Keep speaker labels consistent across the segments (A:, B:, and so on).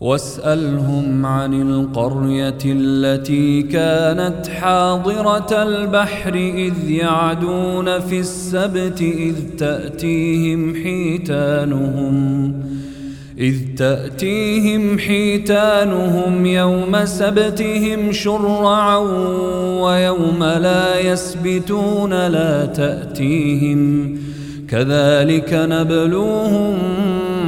A: واسألهم عن القرية التي كانت حاضرة البحر إذ يعدون في السبت إذ تأتيهم حيتانهم إذ تأتيهم حيتانهم يوم سبتهم شرعا ويوم لا يسبتون لا تأتيهم كذلك نبلوهم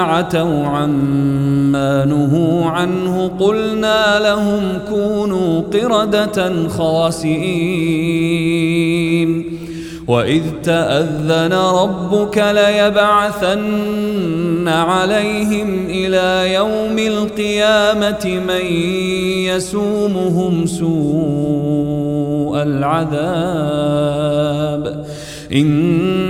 A: عتوا عما نهوا عنه قلنا لهم كونوا قردة خاسئين. وإذ تأذن ربك ليبعثن عليهم إلى يوم القيامة من يسومهم سوء العذاب. إن